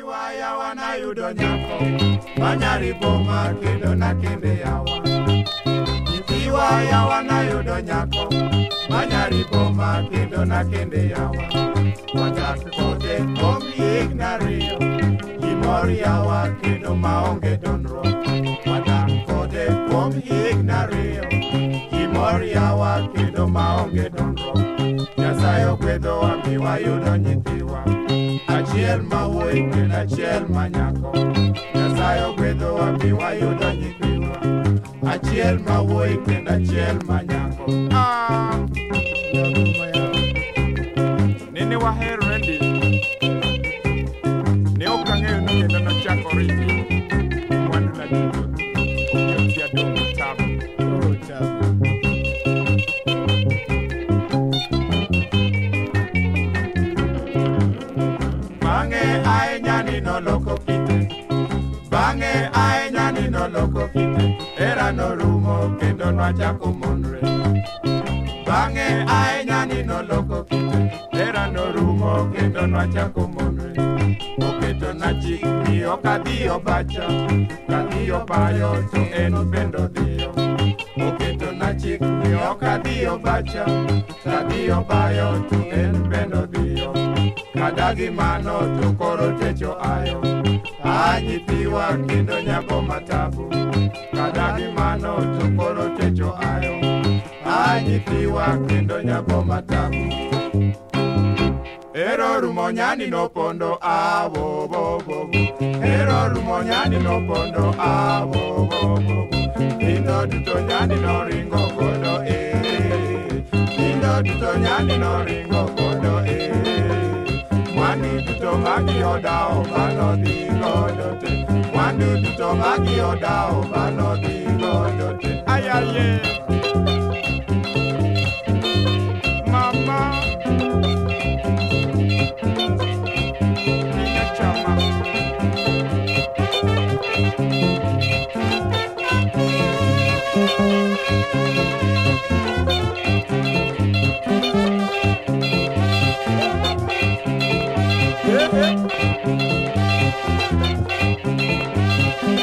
iwaya wanayudo nyako manyaribo makendo nakende yawa iwaya wanayudo nyako manyaribo makendo nakende yawa wadak kode kuom higni ariyo gimor yawa kendo maonge donruok wadak kode kuom higni ariyo gimor yawa kendo maonge donruok wedo wa mi wayudo nyithiwa achiel mawuoyi kendo achiel manyako nyasaye ogwedho wa mi nyithiwa achiel mawuoyi kendo achiel manyako ah. nene ne ok ang'eyo ni nochakore ai nani no loko kita era no rumo kendo no achako monre bange ai nani no loko kita era no rumo kendo no achako monre oketo na ji ni okadio bacha kadio payo to en bendo dio oketo na ji ni okadio bacha kadio payo to en bendo Adagi mano to koro techo ayo Anyi piwa kendo nyako matabu Adagi mano to koro techo ayo Anyi piwa kendo nyako matabu Ero rumo nyani no pondo awo bo bo Ero rumo nyani no pondo awo bo bo Kindo duto nyani no ringo kondo eh Kindo duto nyani no ringo kondo bagi ọ̀dà lọ́dọ̀tẹ̀. lọ́dọ̀tẹ̀. Ayáyé. Màmá. Ìyá chama.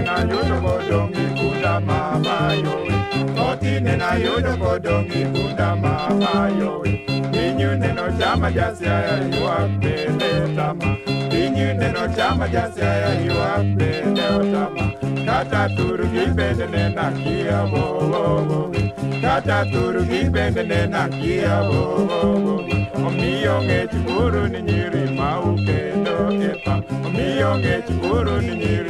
nena yodo godong ibuda mama yo Oti nena yodo godong ibuda mama yo Inyu neno chama jasi aya yuwa pende otama Inyu neno chama jasi aya yuwa pende otama Kata turu gibende nena kia wo wo wo Kata turu gibende nena kia wo wo wo Omiyo ngechi buru ni nyiri mauke do epa Omiyo ngechi buru ni nyiri